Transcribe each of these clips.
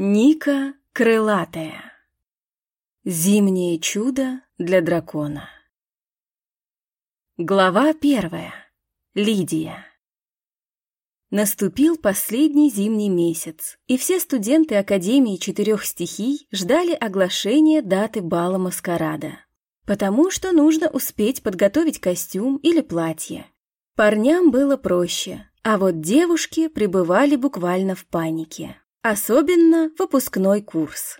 Ника крылатая. Зимнее чудо для дракона. Глава первая. Лидия. Наступил последний зимний месяц, и все студенты Академии четырех стихий ждали оглашения даты бала маскарада, потому что нужно успеть подготовить костюм или платье. Парням было проще, а вот девушки пребывали буквально в панике. Особенно выпускной курс.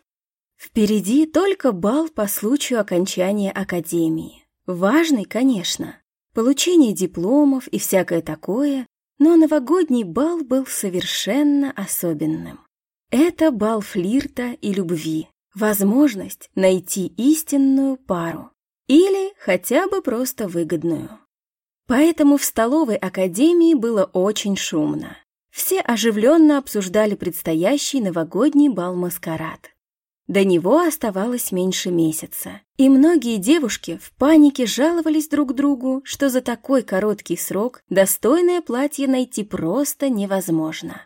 Впереди только бал по случаю окончания академии. Важный, конечно. Получение дипломов и всякое такое, но новогодний бал был совершенно особенным. Это бал флирта и любви, возможность найти истинную пару или хотя бы просто выгодную. Поэтому в столовой академии было очень шумно. Все оживленно обсуждали предстоящий новогодний бал-маскарад. До него оставалось меньше месяца, и многие девушки в панике жаловались друг другу, что за такой короткий срок достойное платье найти просто невозможно.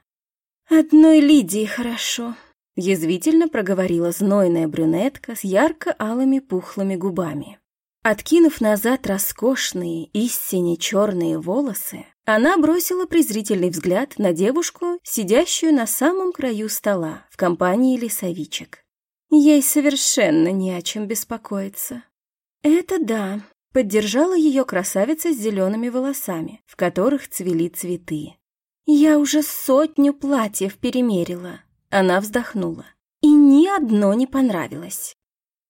«Одной Лидии хорошо», — язвительно проговорила знойная брюнетка с ярко-алыми пухлыми губами. Откинув назад роскошные, истине черные волосы, она бросила презрительный взгляд на девушку, сидящую на самом краю стола в компании лесовичек. Ей совершенно не о чем беспокоиться. «Это да», — поддержала ее красавица с зелеными волосами, в которых цвели цветы. «Я уже сотню платьев перемерила». Она вздохнула. «И ни одно не понравилось».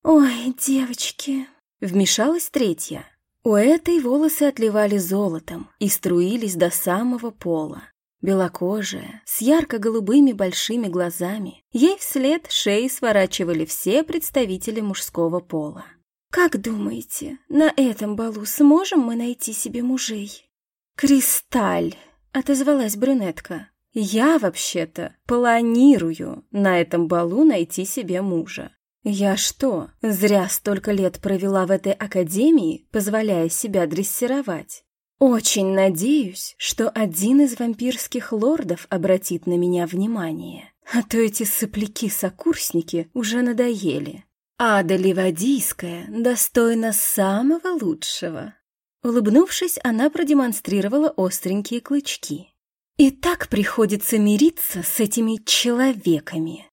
«Ой, девочки», Вмешалась третья. У этой волосы отливали золотом и струились до самого пола. Белокожая, с ярко-голубыми большими глазами, ей вслед шеи сворачивали все представители мужского пола. «Как думаете, на этом балу сможем мы найти себе мужей?» «Кристаль!» — отозвалась брюнетка. «Я, вообще-то, планирую на этом балу найти себе мужа. Я что, зря столько лет провела в этой академии, позволяя себя дрессировать? Очень надеюсь, что один из вампирских лордов обратит на меня внимание. А то эти сопляки-сокурсники уже надоели. Ада Ливадийская достойна самого лучшего. Улыбнувшись, она продемонстрировала остренькие клычки. И так приходится мириться с этими человеками.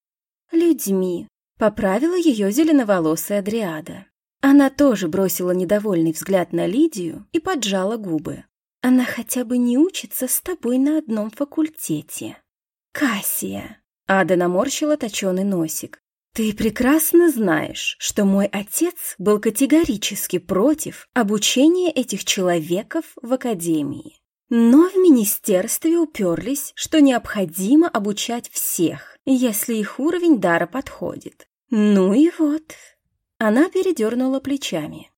Людьми, Поправила ее зеленоволосая Дриада. Она тоже бросила недовольный взгляд на Лидию и поджала губы. Она хотя бы не учится с тобой на одном факультете. Кассия. Ада наморщила точеный носик. Ты прекрасно знаешь, что мой отец был категорически против обучения этих человеков в академии. Но в министерстве уперлись, что необходимо обучать всех, если их уровень дара подходит. Ну и вот. Она передернула плечами.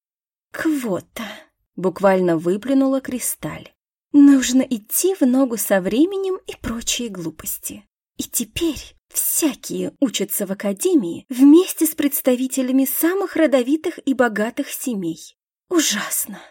Квота. Буквально выплюнула кристаль. Нужно идти в ногу со временем и прочие глупости. И теперь всякие учатся в академии вместе с представителями самых родовитых и богатых семей. Ужасно.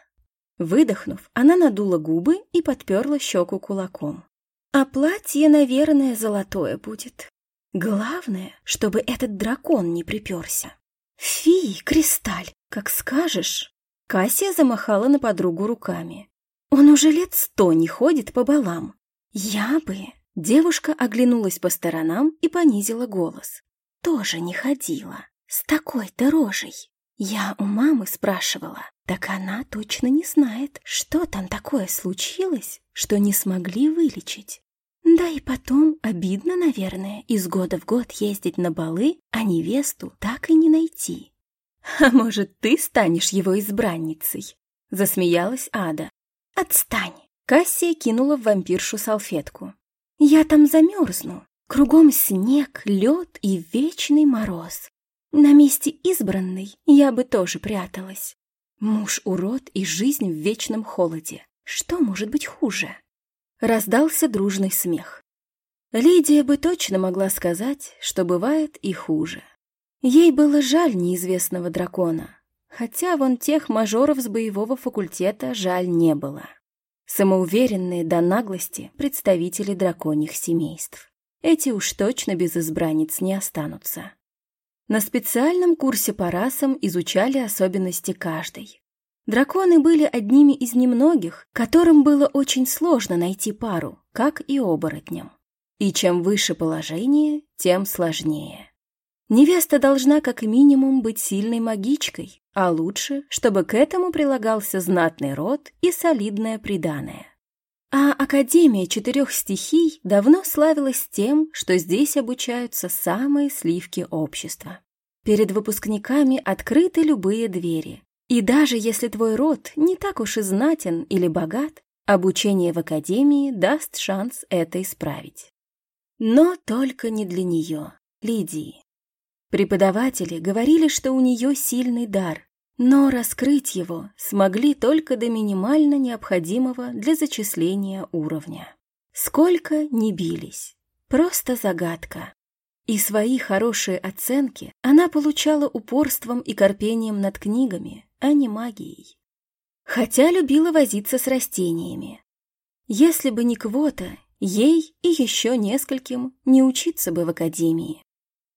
Выдохнув, она надула губы и подперла щеку кулаком. А платье, наверное, золотое будет. Главное, чтобы этот дракон не приперся. Фи, Кристаль, как скажешь. Кассия замахала на подругу руками. Он уже лет сто не ходит по балам. Я бы... Девушка оглянулась по сторонам и понизила голос. Тоже не ходила. С такой-то рожей. Я у мамы спрашивала, так она точно не знает, что там такое случилось, что не смогли вылечить. Да и потом обидно, наверное, из года в год ездить на балы, а невесту так и не найти. «А может, ты станешь его избранницей?» — засмеялась Ада. «Отстань!» — Кассия кинула в вампиршу салфетку. «Я там замерзну. Кругом снег, лед и вечный мороз. На месте избранной я бы тоже пряталась. Муж урод и жизнь в вечном холоде. Что может быть хуже?» Раздался дружный смех. Лидия бы точно могла сказать, что бывает и хуже. Ей было жаль неизвестного дракона, хотя вон тех мажоров с боевого факультета жаль не было. Самоуверенные до наглости представители драконьих семейств. эти уж точно без избранниц не останутся. На специальном курсе по расам изучали особенности каждой. Драконы были одними из немногих, которым было очень сложно найти пару, как и оборотням. И чем выше положение, тем сложнее. Невеста должна как минимум быть сильной магичкой, а лучше, чтобы к этому прилагался знатный род и солидное приданое. А Академия четырех стихий давно славилась тем, что здесь обучаются самые сливки общества. Перед выпускниками открыты любые двери. И даже если твой род не так уж и знатен или богат, обучение в Академии даст шанс это исправить. Но только не для нее, Лидии. Преподаватели говорили, что у нее сильный дар, но раскрыть его смогли только до минимально необходимого для зачисления уровня. Сколько не бились. Просто загадка. И свои хорошие оценки она получала упорством и корпением над книгами, а не магией. Хотя любила возиться с растениями. Если бы не квота, ей и еще нескольким не учиться бы в академии.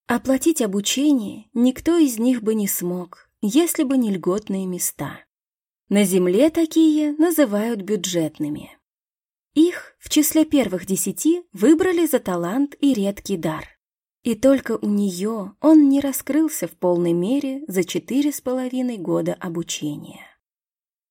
Оплатить обучение никто из них бы не смог, если бы не льготные места. На земле такие называют бюджетными. Их в числе первых десяти выбрали за талант и редкий дар. И только у нее он не раскрылся в полной мере за четыре с половиной года обучения.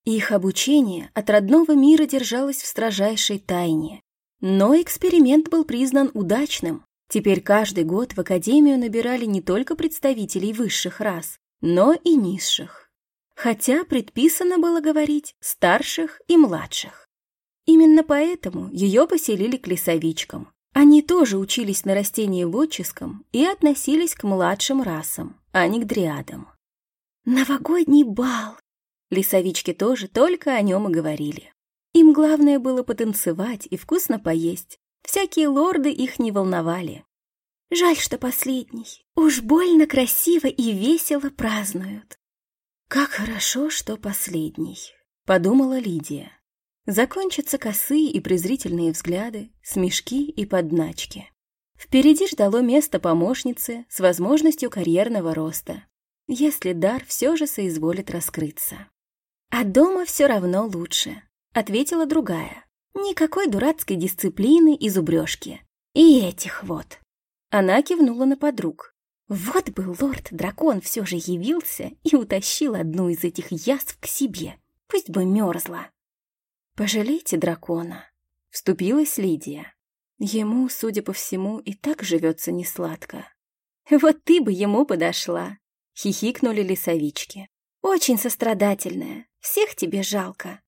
Их обучение от родного мира держалось в строжайшей тайне, но эксперимент был признан удачным, Теперь каждый год в Академию набирали не только представителей высших рас, но и низших. Хотя предписано было говорить старших и младших. Именно поэтому ее поселили к лесовичкам. Они тоже учились на растениеводческом и относились к младшим расам, а не к дриадам. «Новогодний бал!» Лесовички тоже только о нем и говорили. Им главное было потанцевать и вкусно поесть, Всякие лорды их не волновали. Жаль, что последний. Уж больно красиво и весело празднуют. Как хорошо, что последний, подумала Лидия. Закончатся косые и презрительные взгляды, смешки и подначки. Впереди ждало место помощницы с возможностью карьерного роста, если дар все же соизволит раскрыться. «А дома все равно лучше», — ответила другая. Никакой дурацкой дисциплины и зубрежки. И этих вот. Она кивнула на подруг. Вот бы лорд-дракон все же явился и утащил одну из этих язв к себе. Пусть бы мерзла. «Пожалейте дракона», — вступилась Лидия. Ему, судя по всему, и так живется несладко. «Вот ты бы ему подошла», — хихикнули лесовички. «Очень сострадательная, всех тебе жалко.